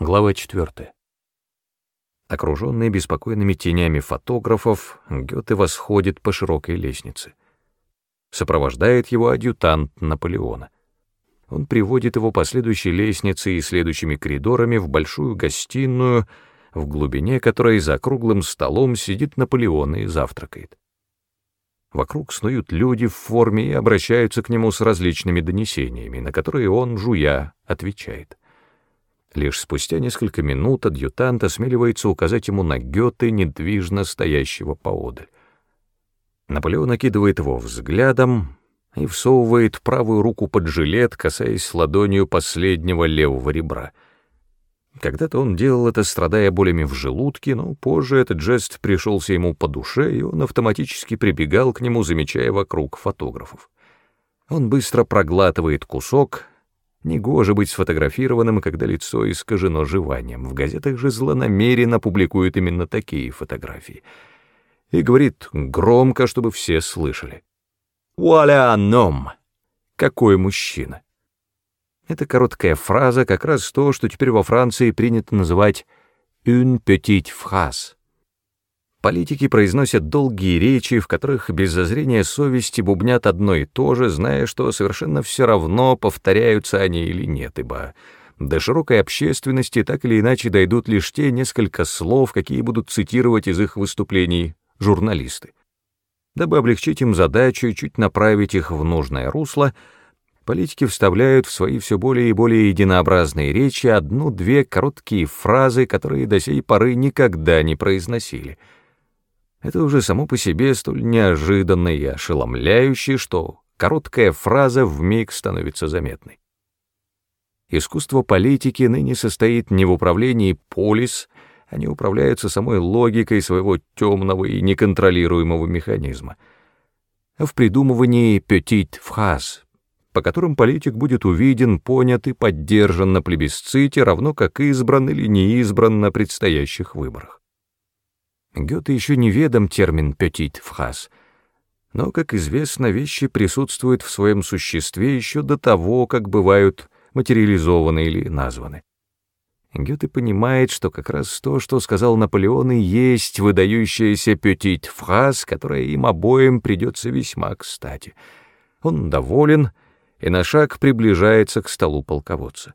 Глава 4. Окруженный беспокойными тенями фотографов, Гёте восходит по широкой лестнице. Сопровождает его адъютант Наполеона. Он приводит его по следующей лестнице и следующими коридорами в большую гостиную, в глубине которой за круглым столом сидит Наполеон и завтракает. Вокруг снуют люди в форме и обращаются к нему с различными донесениями, на которые он, жуя, отвечает. Лишь спустя несколько минут адъютант осмеливается указать ему на Гёте, недвижно стоящего поодаль. Наполеон окидывает его взглядом и всовывает правую руку под жилет, касаясь ладонью последнего левого ребра. Когда-то он делал это, страдая болями в желудке, но позже этот жест пришелся ему по душе, и он автоматически прибегал к нему, замечая вокруг фотографов. Он быстро проглатывает кусок, Негоже быть сфотографированным, когда лицо искажено жеванием. В газетах же злонамеренно публикуют именно такие фотографии. И говорит громко, чтобы все слышали. «Вуаля ном!» Какой мужчина! Эта короткая фраза как раз то, что теперь во Франции принято называть «une petite phrase». Политики произносят долгие речи, в которых без зазрения совести бубнят одно и то же, зная, что совершенно все равно, повторяются они или нет, ибо до широкой общественности так или иначе дойдут лишь те несколько слов, какие будут цитировать из их выступлений журналисты. Дабы облегчить им задачу и чуть направить их в нужное русло, политики вставляют в свои все более и более единообразные речи одну-две короткие фразы, которые до сей поры никогда не произносили — это уже само по себе столь неожиданно и ошеломляюще, что короткая фраза вмиг становится заметной. Искусство политики ныне состоит не в управлении полис, они управляются самой логикой своего темного и неконтролируемого механизма, а в придумывании «petit phrase», по которым политик будет увиден, понят и поддержан на плебисците, равно как избран или не избран на предстоящих выборах. Гёте еще неведом термин «петит фраз», но, как известно, вещи присутствуют в своем существе еще до того, как бывают материализованы или названы. Гёте понимает, что как раз то, что сказал Наполеон, и есть выдающаяся петит фраз, которая им обоим придется весьма кстати. Он доволен и на шаг приближается к столу полководца.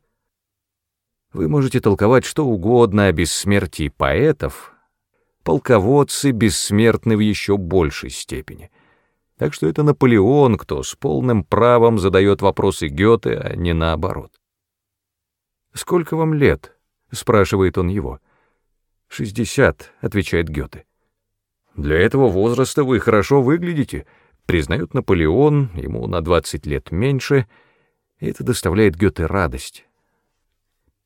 Вы можете толковать что угодно о бессмертии поэтов, полководцы бессмертны в еще большей степени. Так что это Наполеон, кто с полным правом задает вопросы Гёте, а не наоборот. «Сколько вам лет?» — спрашивает он его. «Шестьдесят», — отвечает Гёте. «Для этого возраста вы хорошо выглядите», — признает Наполеон, ему на двадцать лет меньше, и это доставляет Гёте радость.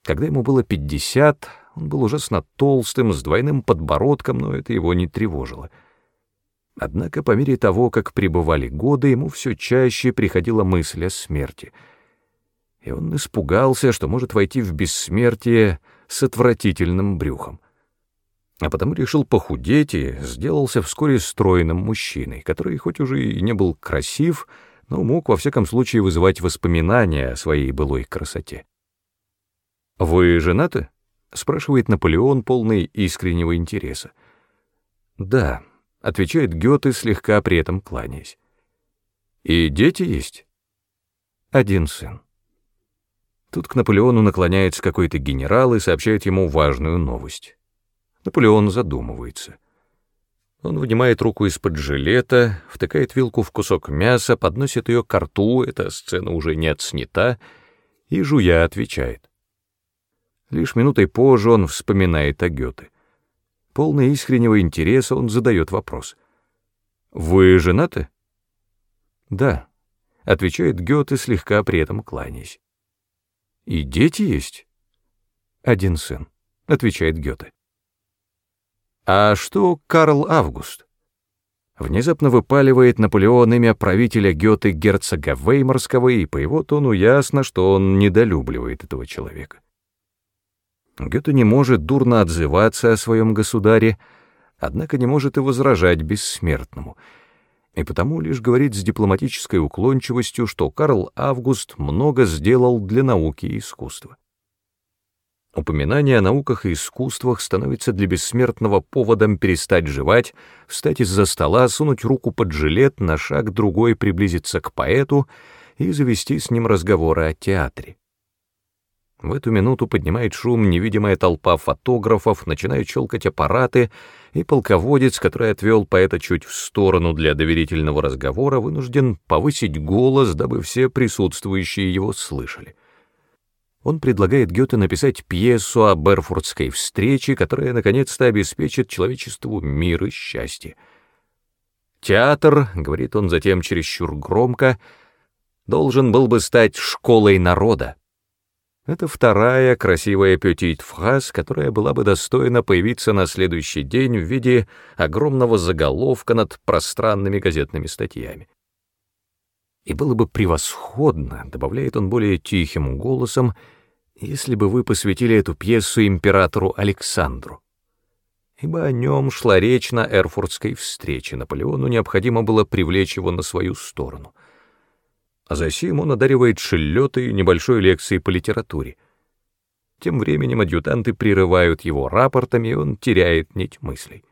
Когда ему было пятьдесят, он был ужасно толстым, с двойным подбородком, но это его не тревожило. Однако по мере того, как пребывали годы, ему все чаще приходила мысль о смерти. И он испугался, что может войти в бессмертие с отвратительным брюхом. А потому решил похудеть и сделался вскоре стройным мужчиной, который хоть уже и не был красив, но мог во всяком случае вызывать воспоминания о своей былой красоте. «Вы женаты?» — спрашивает Наполеон, полный искреннего интереса. «Да», — отвечает Гёте, слегка при этом кланяясь. «И дети есть?» «Один сын». Тут к Наполеону наклоняется какой-то генерал и сообщает ему важную новость. Наполеон задумывается. Он вынимает руку из-под жилета, втыкает вилку в кусок мяса, подносит ее к рту, эта сцена уже не отснята, и, жуя, отвечает. Лишь минутой позже он вспоминает о Гёте. Полный искреннего интереса он задает вопрос. «Вы женаты?» «Да», — отвечает Гёте, слегка при этом кланяясь. «И дети есть?» «Один сын», — отвечает Гёте. «А что Карл Август?» Внезапно выпаливает Наполеон имя правителя Гёте герцога Веймарского, и по его тону ясно, что он недолюбливает этого человека. Гёте не может дурно отзываться о своем государе, однако не может и возражать бессмертному, и потому лишь говорит с дипломатической уклончивостью, что Карл Август много сделал для науки и искусства. Упоминание о науках и искусствах становится для бессмертного поводом перестать жевать, встать из-за стола, сунуть руку под жилет, на шаг другой приблизиться к поэту и завести с ним разговоры о театре. В эту минуту поднимает шум невидимая толпа фотографов, начинают щелкать аппараты, и полководец, который отвел поэта чуть в сторону для доверительного разговора, вынужден повысить голос, дабы все присутствующие его слышали. Он предлагает Гёте написать пьесу о Берфурдской встрече, которая наконец-то обеспечит человечеству мир и счастье. «Театр», — говорит он затем чересчур громко, — «должен был бы стать школой народа». Это вторая красивая петит фраз, которая была бы достойна появиться на следующий день в виде огромного заголовка над пространными газетными статьями. И было бы превосходно, добавляет он более тихим голосом, если бы вы посвятили эту пьесу императору Александру. Ибо о нем шла речь на Эрфуртской встрече, Наполеону необходимо было привлечь его на свою сторону — а засим он одаривает Шиллётой небольшой лекцией по литературе. Тем временем адъютанты прерывают его рапортами, и он теряет нить мыслей.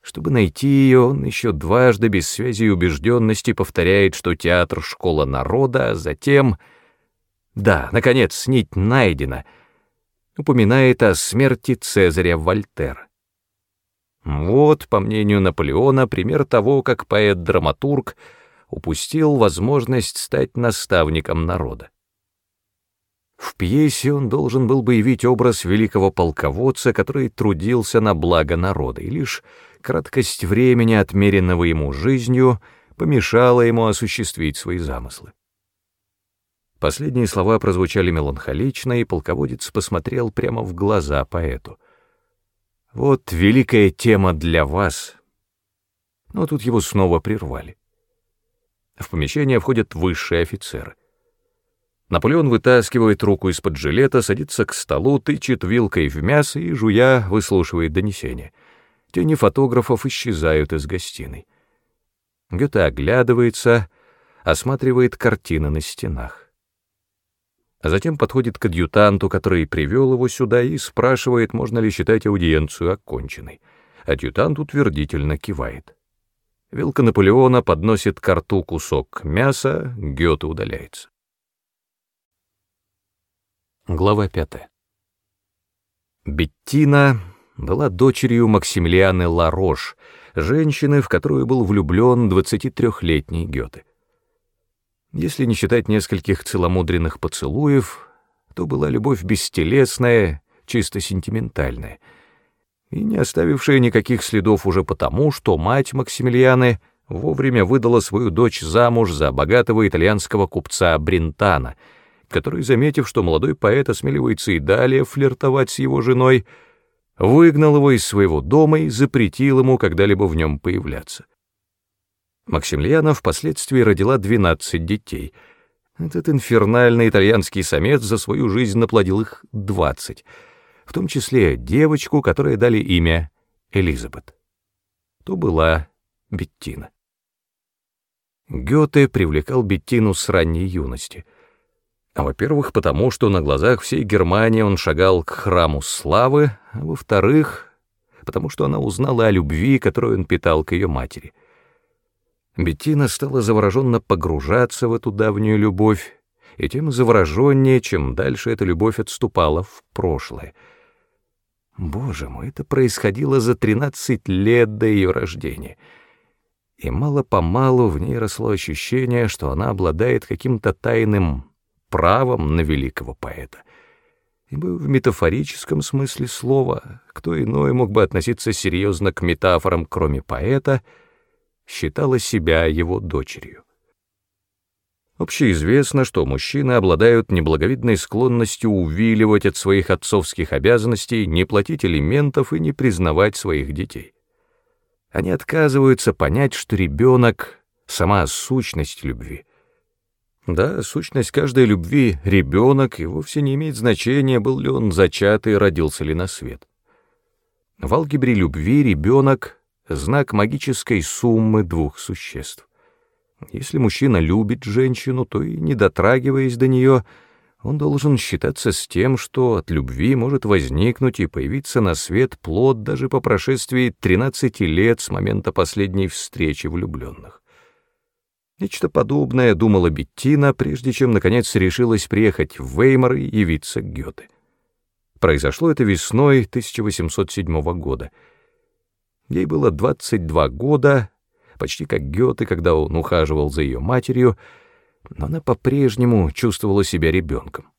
Чтобы найти ее, он еще дважды без связи и убежденности повторяет, что театр — школа народа, а затем... Да, наконец, нить найдена. Упоминает о смерти Цезаря Вольтера. Вот, по мнению Наполеона, пример того, как поэт-драматург — упустил возможность стать наставником народа. В пьесе он должен был бы явить образ великого полководца, который трудился на благо народа, и лишь краткость времени, отмеренного ему жизнью, помешала ему осуществить свои замыслы. Последние слова прозвучали меланхолично, и полководец посмотрел прямо в глаза поэту. «Вот великая тема для вас». Но тут его снова прервали. В помещение входят высшие офицеры. Наполеон вытаскивает руку из-под жилета, садится к столу, тычет вилкой в мясо и, жуя, выслушивает донесение. Тени фотографов исчезают из гостиной. Гёте оглядывается, осматривает картины на стенах. А затем подходит к адъютанту, который привел его сюда, и спрашивает, можно ли считать аудиенцию оконченной. Адъютант утвердительно кивает. Вилка Наполеона подносит к рту кусок мяса, Гёте удаляется. Глава пятая. Беттина была дочерью Максимилианы Ларош, женщины, в которую был влюблен 23-летний Гёте. Если не считать нескольких целомудренных поцелуев, то была любовь бестелесная, чисто сентиментальная — и не оставившая никаких следов уже потому, что мать Максимилианы вовремя выдала свою дочь замуж за богатого итальянского купца Бринтана, который, заметив, что молодой поэт осмеливается и далее флиртовать с его женой, выгнал его из своего дома и запретил ему когда-либо в нем появляться. Максимилиана впоследствии родила 12 детей. Этот инфернальный итальянский самец за свою жизнь наплодил их 20 — в том числе девочку, которой дали имя Элизабет. То была Беттина. Гёте привлекал Беттину с ранней юности. А во-первых, потому что на глазах всей Германии он шагал к храму славы, а во-вторых, потому что она узнала о любви, которую он питал к ее матери. Беттина стала завороженно погружаться в эту давнюю любовь, и тем завороженнее, чем дальше эта любовь отступала в прошлое — Боже мой, это происходило за тринадцать лет до ее рождения. И мало-помалу в ней росло ощущение, что она обладает каким-то тайным правом на великого поэта. Ибо в метафорическом смысле слова кто иной мог бы относиться серьезно к метафорам, кроме поэта, считала себя его дочерью. Общеизвестно, что мужчины обладают неблаговидной склонностью увиливать от своих отцовских обязанностей, не платить элементов и не признавать своих детей. Они отказываются понять, что ребенок — сама сущность любви. Да, сущность каждой любви — ребенок, и вовсе не имеет значения, был ли он зачат и родился ли на свет. В алгебре любви ребенок — знак магической суммы двух существ. Если мужчина любит женщину, то и не дотрагиваясь до нее, Он должен считаться с тем, что от любви может возникнуть и появиться на свет плод даже по прошествии 13 лет с момента последней встречи влюбленных. Нечто подобное думала Беттина, прежде чем, наконец, решилась приехать в Веймар и явиться к Гёте. Произошло это весной 1807 года. Ей было 22 года, почти как Гёте, когда он ухаживал за ее матерью, но она по-прежнему чувствовала себя ребенком.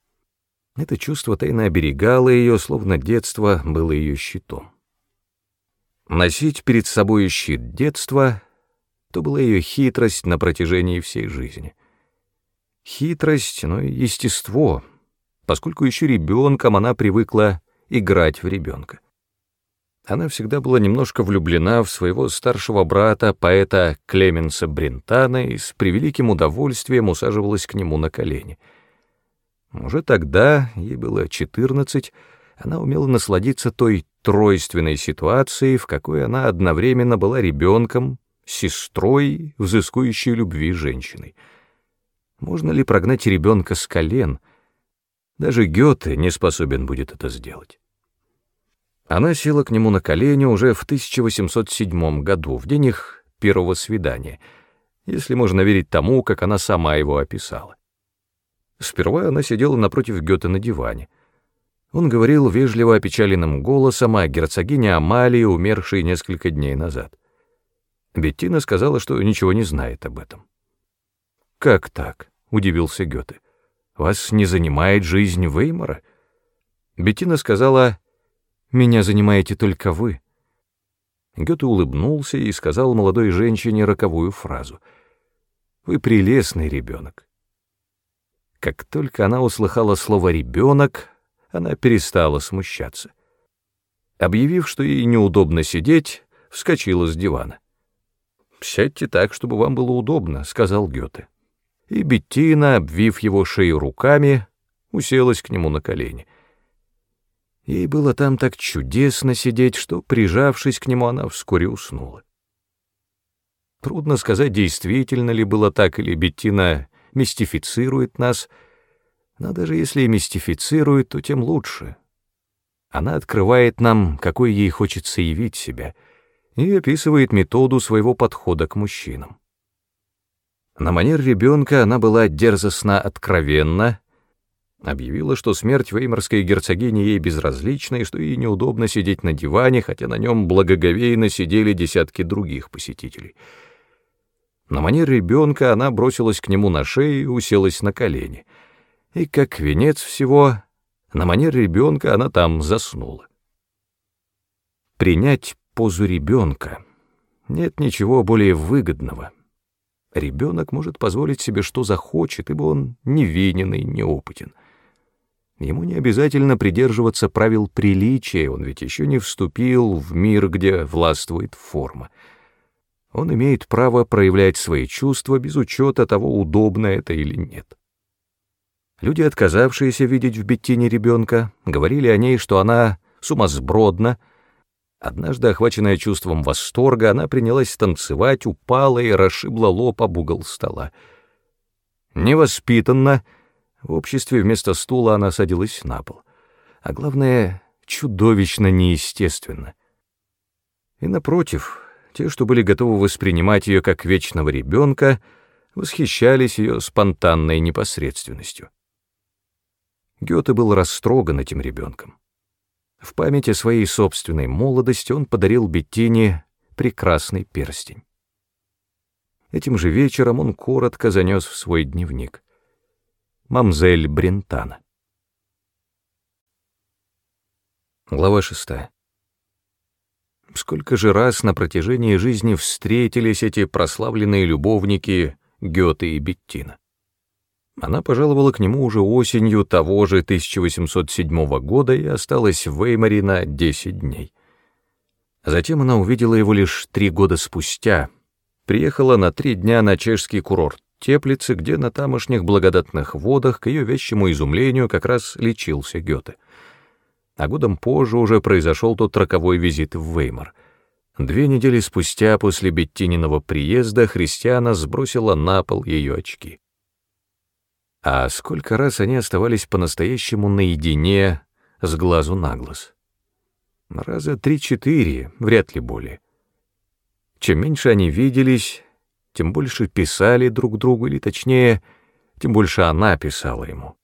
Это чувство тайно оберегало ее, словно детство было ее щитом. Носить перед собой щит детства — то была ее хитрость на протяжении всей жизни. Хитрость, но и естество, поскольку еще ребенком она привыкла играть в ребенка. Она всегда была немножко влюблена в своего старшего брата, поэта Клеменса Брентана, и с превеликим удовольствием усаживалась к нему на колени. Уже тогда, ей было четырнадцать, она умела насладиться той тройственной ситуацией, в какой она одновременно была ребенком, сестрой, взыскующей любви женщиной. Можно ли прогнать ребенка с колен? Даже Гёте не способен будет это сделать. Она села к нему на колени уже в 1807 году, в день их первого свидания, если можно верить тому, как она сама его описала. Сперва она сидела напротив Гёте на диване. Он говорил вежливо опечаленным голосом о герцогине Амалии, умершей несколько дней назад. Беттина сказала, что ничего не знает об этом. «Как так?» — удивился Гёте. «Вас не занимает жизнь Веймара?» Беттина сказала, меня занимаете только вы». Гёте улыбнулся и сказал молодой женщине роковую фразу. «Вы прелестный ребенок». Как только она услыхала слово «ребенок», она перестала смущаться. Объявив, что ей неудобно сидеть, вскочила с дивана. «Сядьте так, чтобы вам было удобно», — сказал Гёте. И Беттина, обвив его шею руками, уселась к нему на колени. Ей было там так чудесно сидеть, что, прижавшись к нему, она вскоре уснула. Трудно сказать, действительно ли было так, или Беттина мистифицирует нас, но даже если и мистифицирует, то тем лучше. Она открывает нам, какой ей хочется явить себя, и описывает методу своего подхода к мужчинам. На манер ребенка она была дерзостно откровенна, Объявила, что смерть веймарской герцогини ей безразлична и что ей неудобно сидеть на диване, хотя на нем благоговейно сидели десятки других посетителей. На манер ребенка она бросилась к нему на шею и уселась на колени. И, как венец всего, на манер ребенка она там заснула. Принять позу ребенка нет ничего более выгодного. Ребенок может позволить себе что захочет, ибо он невинен и неопытен. Ему не обязательно придерживаться правил приличия, он ведь еще не вступил в мир, где властвует форма. Он имеет право проявлять свои чувства без учета того, удобно это или нет. Люди, отказавшиеся видеть в Беттине ребенка, говорили о ней, что она сумасбродна. Однажды, охваченная чувством восторга, она принялась танцевать, упала и расшибла лоб об угол стола. Невоспитанно, в обществе вместо стула она садилась на пол. А главное, чудовищно неестественно. И напротив, те, что были готовы воспринимать ее как вечного ребенка, восхищались ее спонтанной непосредственностью. Гёте был растроган этим ребенком. В память о своей собственной молодости он подарил Беттине прекрасный перстень. Этим же вечером он коротко занес в свой дневник мамзель Брентана. Глава шестая. Сколько же раз на протяжении жизни встретились эти прославленные любовники Гёте и Беттина. Она пожаловала к нему уже осенью того же 1807 года и осталась в Веймаре на 10 дней. Затем она увидела его лишь три года спустя, приехала на три дня на чешский курорт Теплице, где на тамошних благодатных водах, к ее вещему изумлению, как раз лечился Гёте. А годом позже уже произошел тот роковой визит в Веймар. Две недели спустя после Беттининого приезда Христиана сбросила на пол ее очки. А сколько раз они оставались по-настоящему наедине с глазу на глаз? Раза три-четыре, вряд ли более. Чем меньше они виделись, тем больше писали друг другу, или точнее, тем больше она писала ему.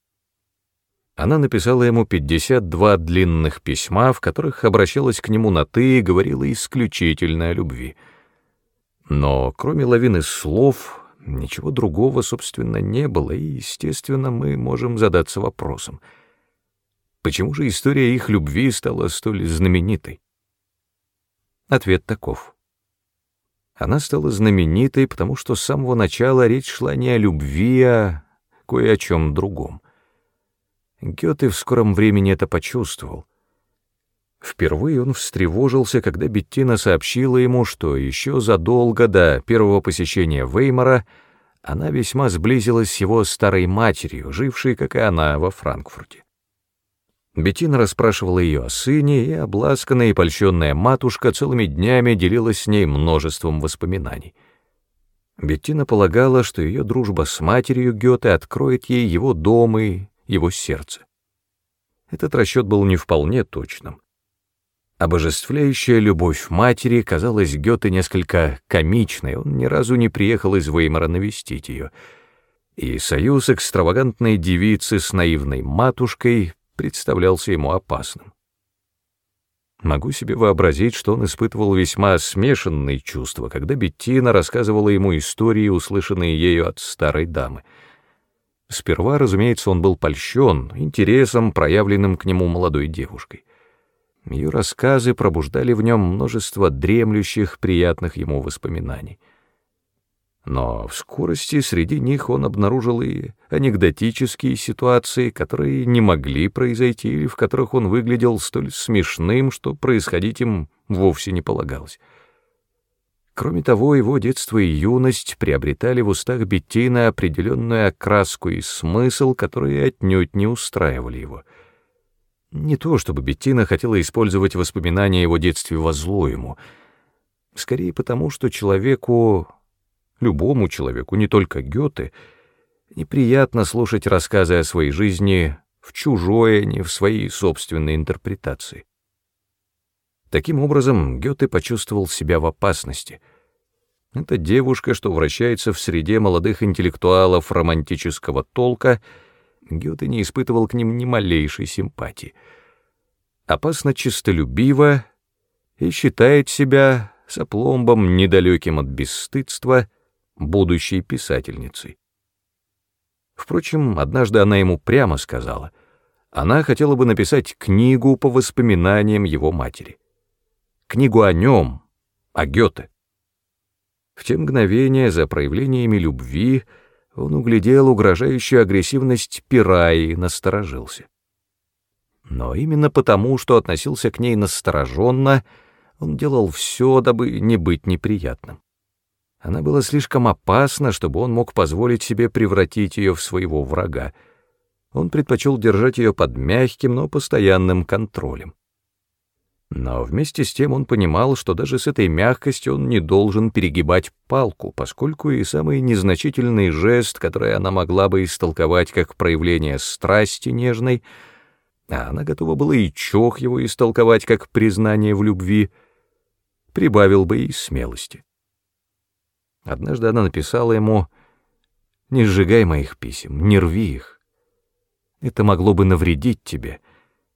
Она написала ему 52 длинных письма, в которых обращалась к нему на «ты» и говорила исключительно о любви. Но кроме лавины слов, ничего другого, собственно, не было, и, естественно, мы можем задаться вопросом, почему же история их любви стала столь знаменитой? Ответ таков. Она стала знаменитой, потому что с самого начала речь шла не о любви, а кое о чем другом. Гёте в скором времени это почувствовал. Впервые он встревожился, когда Беттина сообщила ему, что еще задолго до первого посещения Веймара она весьма сблизилась с его старой матерью, жившей, как и она, во Франкфурте. Беттина расспрашивала ее о сыне, и обласканная и польщенная матушка целыми днями делилась с ней множеством воспоминаний. Беттина полагала, что ее дружба с матерью Гёте откроет ей его дом и его сердце. Этот расчет был не вполне точным. Обожествляющая любовь матери казалась Гёте несколько комичной, он ни разу не приехал из Веймара навестить ее, и союз экстравагантной девицы с наивной матушкой представлялся ему опасным. Могу себе вообразить, что он испытывал весьма смешанные чувства, когда Беттина рассказывала ему истории, услышанные ею от старой дамы — Сперва, разумеется, он был польщен интересом, проявленным к нему молодой девушкой. Ее рассказы пробуждали в нем множество дремлющих, приятных ему воспоминаний. Но в скорости среди них он обнаружил и анекдотические ситуации, которые не могли произойти или в которых он выглядел столь смешным, что происходить им вовсе не полагалось. Кроме того, его детство и юность приобретали в устах Беттина определенную окраску и смысл, которые отнюдь не устраивали его. Не то, чтобы Беттина хотела использовать воспоминания о его детстве во зло ему, скорее потому, что человеку, любому человеку, не только Гёте, неприятно слушать рассказы о своей жизни в чужой, а не в своей собственной интерпретации. Таким образом, Гёте почувствовал себя в опасности. Эта девушка, что вращается в среде молодых интеллектуалов романтического толка, Гёте не испытывал к ним ни малейшей симпатии. Опасно чистолюбива и считает себя сопломбом, недалеким от бесстыдства, будущей писательницей. Впрочем, однажды она ему прямо сказала, она хотела бы написать книгу по воспоминаниям его матери книгу о нем, о Гёте. В те мгновения за проявлениями любви он углядел угрожающую агрессивность пера и насторожился. Но именно потому, что относился к ней настороженно, он делал все, дабы не быть неприятным. Она была слишком опасна, чтобы он мог позволить себе превратить ее в своего врага. Он предпочел держать ее под мягким, но постоянным контролем. Но вместе с тем он понимал, что даже с этой мягкостью он не должен перегибать палку, поскольку и самый незначительный жест, который она могла бы истолковать как проявление страсти нежной, а она готова была и чох его истолковать как признание в любви, прибавил бы и смелости. Однажды она написала ему «Не сжигай моих писем, не рви их. Это могло бы навредить тебе»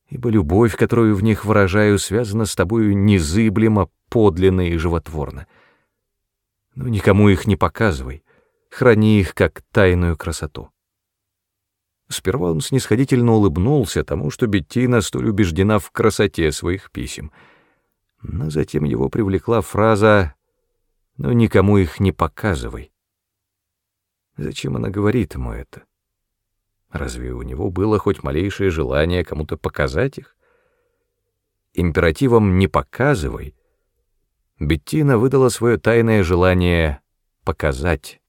ибо любовь, которую в них выражаю, связана с тобою незыблемо, подлинно и животворно. Но никому их не показывай, храни их как тайную красоту. Сперва он снисходительно улыбнулся тому, что Беттина столь убеждена в красоте своих писем, но затем его привлекла фраза «но никому их не показывай». Зачем она говорит ему это? Разве у него было хоть малейшее желание кому-то показать их? Императивом «не показывай» Беттина выдала свое тайное желание показать.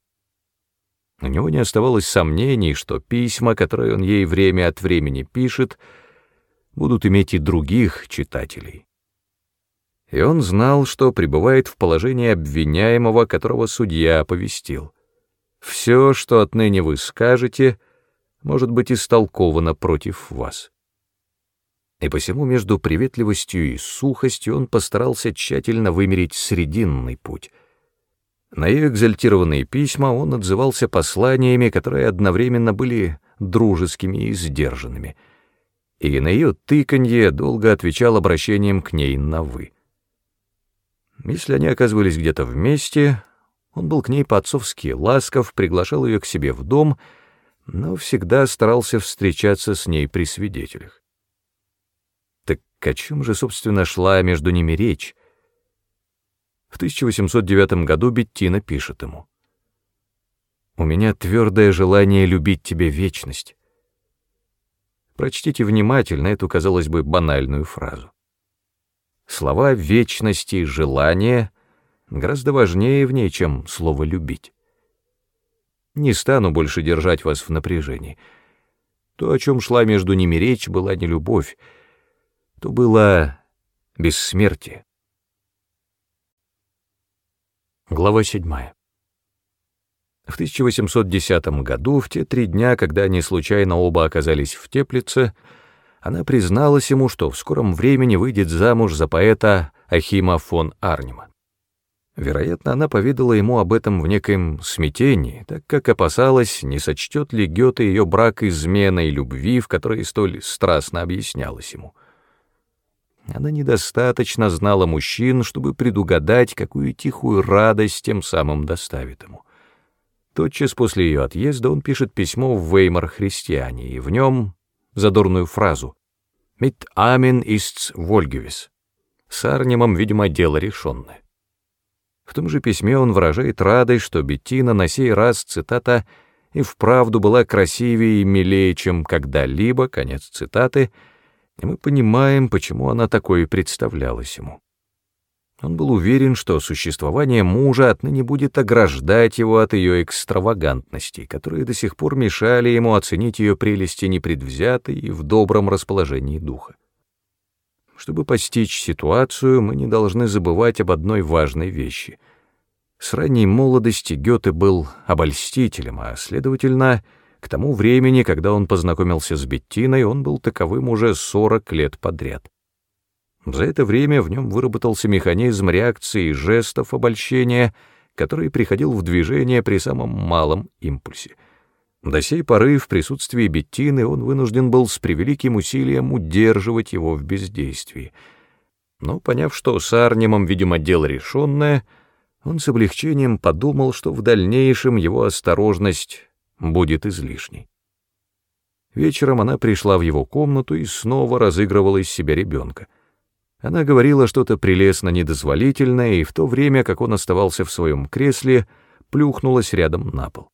У него не оставалось сомнений, что письма, которые он ей время от времени пишет, будут иметь и других читателей. И он знал, что пребывает в положении обвиняемого, которого судья оповестил. «Все, что отныне вы скажете, может быть истолковано против вас. И посему между приветливостью и сухостью он постарался тщательно вымерить срединный путь. На ее экзальтированные письма он отзывался посланиями, которые одновременно были дружескими и сдержанными, и на ее тыканье долго отвечал обращением к ней на «вы». Если они оказывались где-то вместе, он был к ней по-отцовски ласков, приглашал ее к себе в дом, но всегда старался встречаться с ней при свидетелях. Так о чем же, собственно, шла между ними речь? В 1809 году Беттина пишет ему. «У меня твердое желание любить тебе вечность». Прочтите внимательно эту, казалось бы, банальную фразу. Слова вечности и желания гораздо важнее в ней, чем слово «любить». Не стану больше держать вас в напряжении. То, о чем шла между ними речь, была не любовь, то было бессмертие. Глава 7. В 1810 году, в те три дня, когда они случайно оба оказались в Теплице, она призналась ему, что в скором времени выйдет замуж за поэта Ахима фон Арнима. Вероятно, она поведала ему об этом в некоем смятении, так как опасалась, не сочтет ли Гёте ее брак изменой любви, в которой столь страстно объяснялась ему. Она недостаточно знала мужчин, чтобы предугадать, какую тихую радость тем самым доставит ему. Тотчас после ее отъезда он пишет письмо в Веймар христиане, и в нем задорную фразу «Mit Amen ist's Volgevis». С Арнемом, видимо, дело решенное. В том же письме он выражает радость, что Беттина на сей раз, цитата, «и вправду была красивее и милее, чем когда-либо», конец цитаты, и мы понимаем, почему она такой представлялась ему. Он был уверен, что существование мужа отныне будет ограждать его от ее экстравагантностей, которые до сих пор мешали ему оценить ее прелести непредвзятой и в добром расположении духа. Чтобы постичь ситуацию, мы не должны забывать об одной важной вещи. С ранней молодости Гёте был обольстителем, а, следовательно, к тому времени, когда он познакомился с Беттиной, он был таковым уже 40 лет подряд. За это время в нем выработался механизм реакции жестов обольщения, который приходил в движение при самом малом импульсе. До сей поры в присутствии Беттины он вынужден был с превеликим усилием удерживать его в бездействии. Но, поняв, что с Арнемом, видимо, дело решенное, он с облегчением подумал, что в дальнейшем его осторожность будет излишней. Вечером она пришла в его комнату и снова разыгрывала из себя ребенка. Она говорила что-то прелестно недозволительное, и в то время, как он оставался в своем кресле, плюхнулась рядом на пол.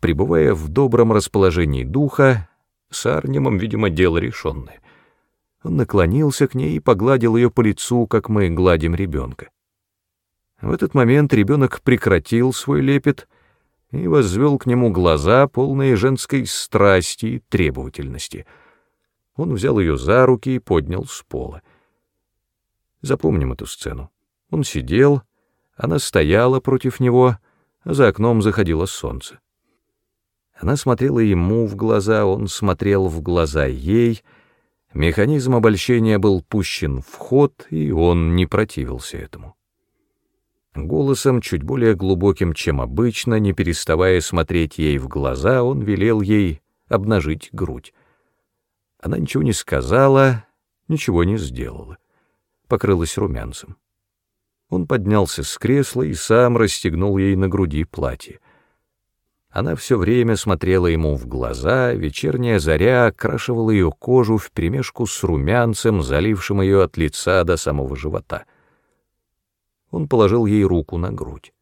Пребывая в добром расположении духа, с Арнемом, видимо, дело решенное. Он наклонился к ней и погладил ее по лицу, как мы гладим ребенка. В этот момент ребенок прекратил свой лепет и возвел к нему глаза, полные женской страсти и требовательности. Он взял ее за руки и поднял с пола. Запомним эту сцену. Он сидел, она стояла против него, а за окном заходило солнце. Она смотрела ему в глаза, он смотрел в глаза ей. Механизм обольщения был пущен в ход, и он не противился этому. Голосом, чуть более глубоким, чем обычно, не переставая смотреть ей в глаза, он велел ей обнажить грудь. Она ничего не сказала, ничего не сделала покрылась румянцем. Он поднялся с кресла и сам расстегнул ей на груди платье. Она все время смотрела ему в глаза, вечерняя заря окрашивала ее кожу вперемешку с румянцем, залившим ее от лица до самого живота. Он положил ей руку на грудь.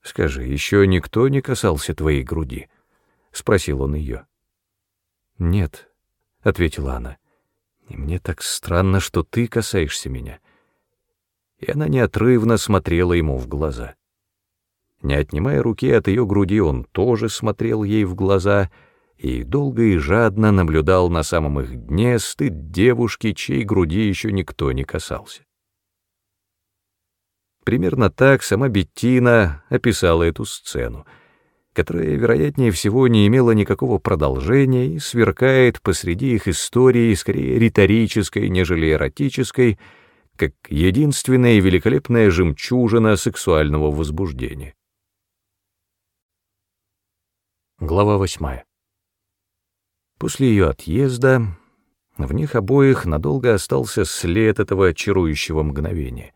«Скажи, еще никто не касался твоей груди?» — спросил он ее. «Нет», — ответила она. И мне так странно, что ты касаешься меня. И она неотрывно смотрела ему в глаза. Не отнимая руки от ее груди, он тоже смотрел ей в глаза и долго и жадно наблюдал на самом их дне стыд девушки, чьей груди еще никто не касался. Примерно так сама Беттина описала эту сцену, которая, вероятнее всего, не имела никакого продолжения и сверкает посреди их истории, скорее риторической, нежели эротической, как единственная и великолепная жемчужина сексуального возбуждения. Глава восьмая. После ее отъезда в них обоих надолго остался след этого чарующего мгновения.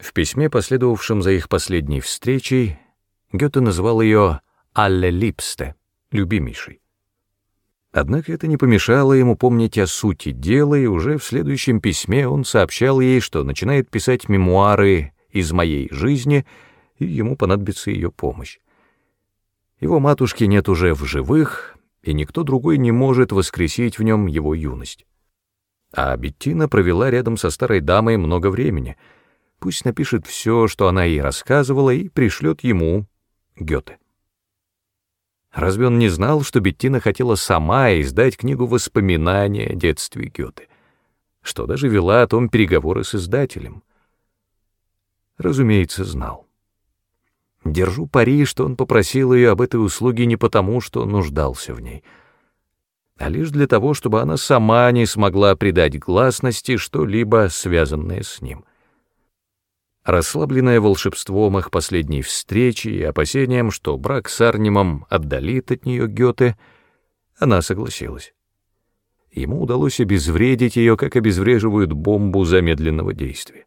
В письме, последовавшем за их последней встречей, Гёте называл ее «Алле Липсте» — «любимейшей». Однако это не помешало ему помнить о сути дела, и уже в следующем письме он сообщал ей, что начинает писать мемуары из моей жизни, и ему понадобится ее помощь. Его матушки нет уже в живых, и никто другой не может воскресить в нем его юность. А Беттина провела рядом со старой дамой много времени. Пусть напишет все, что она ей рассказывала, и пришлет ему Гёте. Разве он не знал, что Беттина хотела сама издать книгу воспоминания о детстве Гёте, что даже вела о том переговоры с издателем? Разумеется, знал. Держу пари, что он попросил ее об этой услуге не потому, что нуждался в ней, а лишь для того, чтобы она сама не смогла придать гласности что-либо связанное с ним. Расслабленная волшебством их последней встречи и опасением, что брак с Арнимом отдалит от нее Гёте, она согласилась. Ему удалось обезвредить ее, как обезвреживают бомбу замедленного действия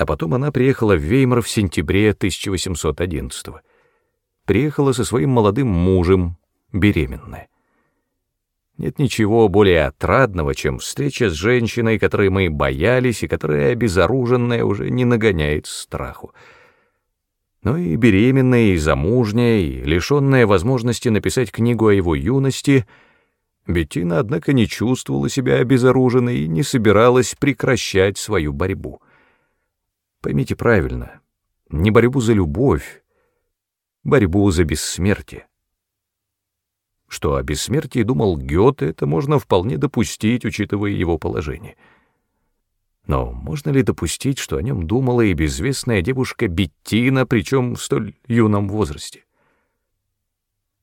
а потом она приехала в Веймар в сентябре 1811 -го. Приехала со своим молодым мужем, беременная. Нет ничего более отрадного, чем встреча с женщиной, которой мы боялись и которая, обезоруженная, уже не нагоняет страху. Но и беременная, и замужняя, и лишенная возможности написать книгу о его юности, Беттина, однако, не чувствовала себя обезоруженной и не собиралась прекращать свою борьбу. Поймите правильно, не борьбу за любовь, борьбу за бессмертие. Что о бессмертии думал Гёте, это можно вполне допустить, учитывая его положение. Но можно ли допустить, что о нем думала и безвестная девушка Беттина, причем в столь юном возрасте?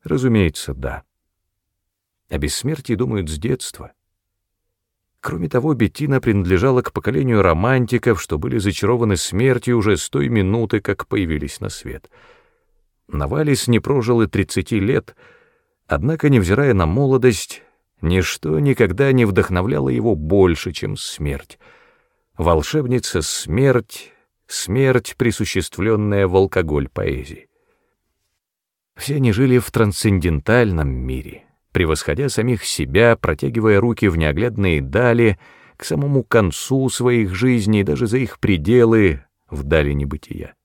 Разумеется, да. О бессмертии думают с детства. Кроме того, Беттина принадлежала к поколению романтиков, что были зачарованы смертью уже с той минуты, как появились на свет. Навалис не прожил и тридцати лет, однако, невзирая на молодость, ничто никогда не вдохновляло его больше, чем смерть. Волшебница — смерть, смерть, присуществленная в алкоголь поэзии. Все они жили в трансцендентальном мире — превосходя самих себя, протягивая руки в неоглядные дали, к самому концу своих жизней, даже за их пределы, в дали небытия.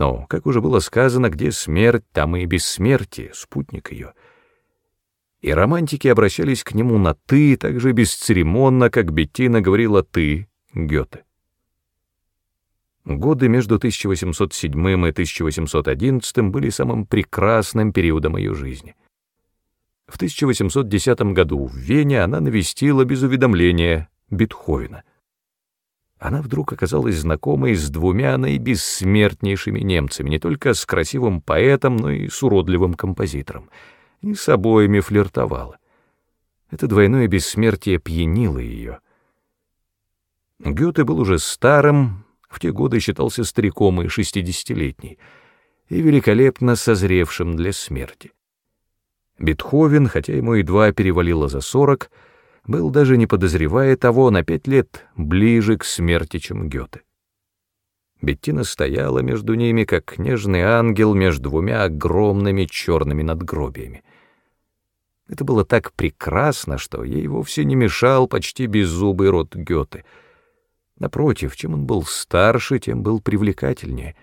Но, как уже было сказано, где смерть, там и бессмертие, спутник ее. И романтики обращались к нему на «ты», так же бесцеремонно, как Беттина говорила «ты», Гёте. Годы между 1807 и 1811 были самым прекрасным периодом ее жизни. В 1810 году в Вене она навестила без уведомления Бетховена. Она вдруг оказалась знакомой с двумя наибессмертнейшими немцами, не только с красивым поэтом, но и с уродливым композитором, и с обоими флиртовала. Это двойное бессмертие пьянило ее. Гёте был уже старым, в те годы считался стариком и шестидесятилетний, и великолепно созревшим для смерти. Бетховен, хотя ему едва перевалило за сорок, был, даже не подозревая того, на пять лет ближе к смерти, чем Гёте. Беттина стояла между ними, как нежный ангел между двумя огромными черными надгробиями. Это было так прекрасно, что ей вовсе не мешал почти беззубый рот Гёте. Напротив, чем он был старше, тем был привлекательнее,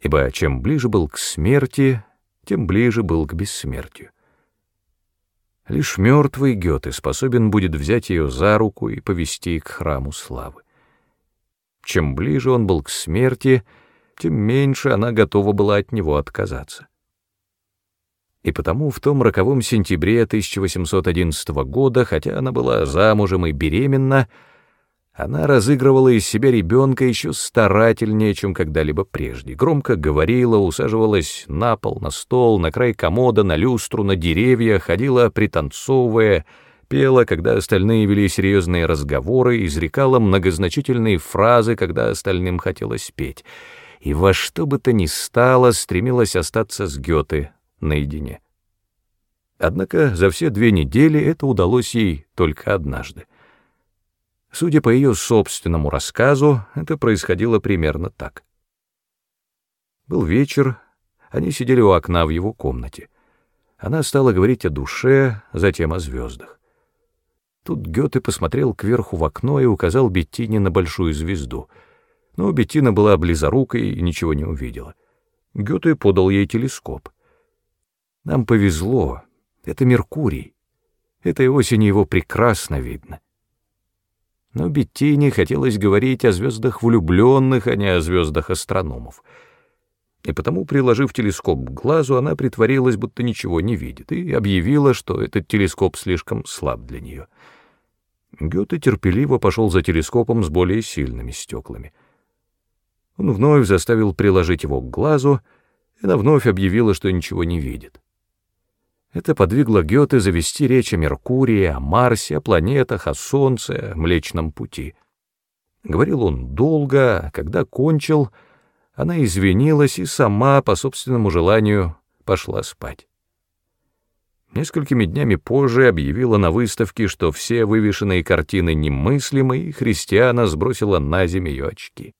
ибо чем ближе был к смерти, тем ближе был к бессмертию. Лишь мертвый Гёте способен будет взять ее за руку и повести к храму славы. Чем ближе он был к смерти, тем меньше она готова была от него отказаться. И потому в том роковом сентябре 1811 года, хотя она была замужем и беременна, Она разыгрывала из себя ребенка еще старательнее, чем когда-либо прежде. Громко говорила, усаживалась на пол, на стол, на край комода, на люстру, на деревья, ходила пританцовывая, пела, когда остальные вели серьезные разговоры, изрекала многозначительные фразы, когда остальным хотелось петь. И во что бы то ни стало, стремилась остаться с Гёте наедине. Однако за все две недели это удалось ей только однажды. Судя по ее собственному рассказу, это происходило примерно так. Был вечер, они сидели у окна в его комнате. Она стала говорить о душе, затем о звездах. Тут Гёте посмотрел кверху в окно и указал Беттине на большую звезду. Но Беттина была близорукой и ничего не увидела. Гёте подал ей телескоп. «Нам повезло. Это Меркурий. Этой осенью его прекрасно видно». Но Беттине хотелось говорить о звездах влюбленных, а не о звездах астрономов. И потому, приложив телескоп к глазу, она притворилась, будто ничего не видит, и объявила, что этот телескоп слишком слаб для нее. Гёте терпеливо пошел за телескопом с более сильными стеклами. Он вновь заставил приложить его к глазу, и она вновь объявила, что ничего не видит. Это подвигло Гёте завести речь о Меркурии, о Марсе, о планетах, о Солнце, о Млечном Пути. Говорил он долго, а когда кончил, она извинилась и сама, по собственному желанию, пошла спать. Несколькими днями позже объявила на выставке, что все вывешенные картины немыслимы, и Христиана сбросила на землю ее очки.